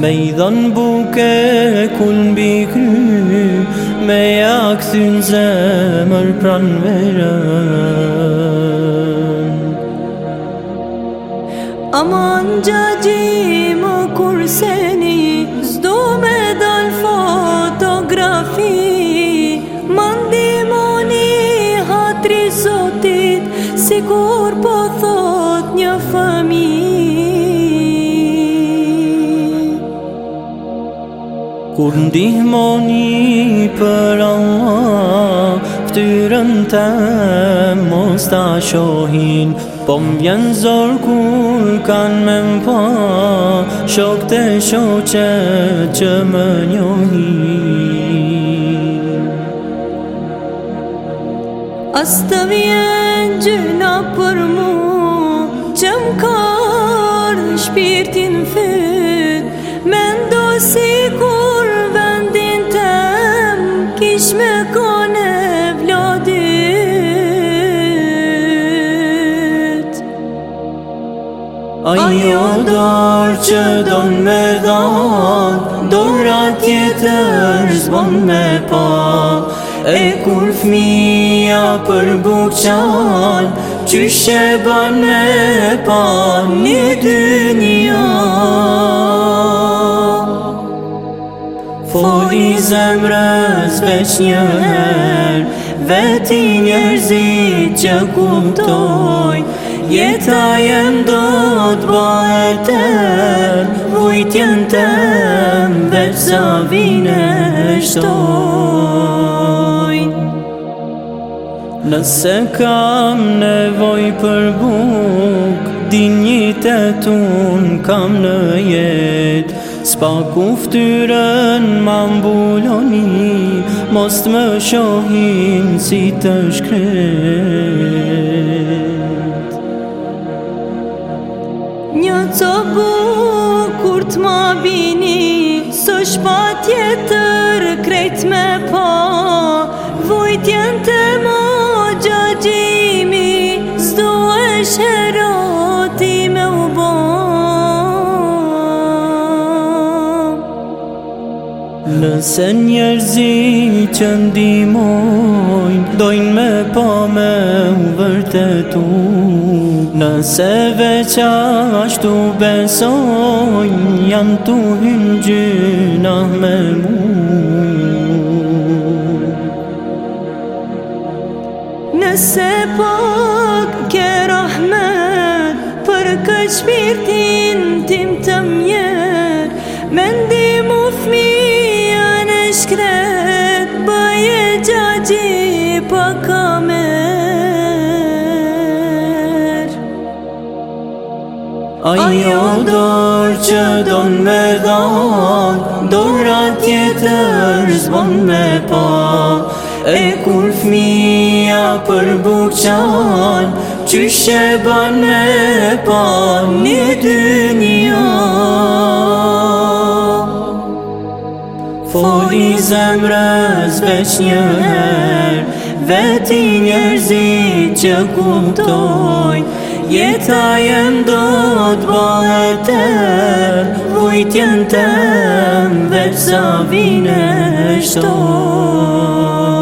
Me i dhën buke kull me kry Me jaksyn zemër pran verën Aman gjagji më kur seni Zdo me dal fotografi Mandimoni hatri sotit Si kur po thot një fëmijë Kur ndihmoni për Allah Ftyrën të mos ta shohin Po mbjen zor kur kan me mpa Shok të shoqe që më njohin As të vjen gjyna për mu Që më kardë shpirtin fët Me ndo me kone vladit Ajo dar që don me dhan Dora tjetër zbon me pa E kur fmija për buk qan Që sheba me pa një dy një Foli zemrës veç njëher Veti njerëzit që kuptoj Jeta jem do të bëhetër Vujtjen të veç vine shtoj Nëse kam nevoj për buk Dinjit e tun kam në jet Spa ku ftyrën ma mbuloni Most më shohin si të shkret Një të bu kur të ma bini Së shpa tjetër krejt me pa Vojtjen të Nëse njerëzi që ndimojnë Dojnë me pa po me u vërtetu Nëse veqa ashtu besojnë Janë tu hymë gjyna me mu Nëse pak po ke rahmet Për këtë shpirtin tim të mjerë Me ndimu fmi Ajo dorë që donë me dalë, Dora atje të me pa, e kur fmija për bukë qanë, që sheban me pa një dy një Foli zemrës veç njëherë, veti njerëzit që kuptojnë, Jeta jëndo të bëjtër Vujtjen të më dhe psa vine shtor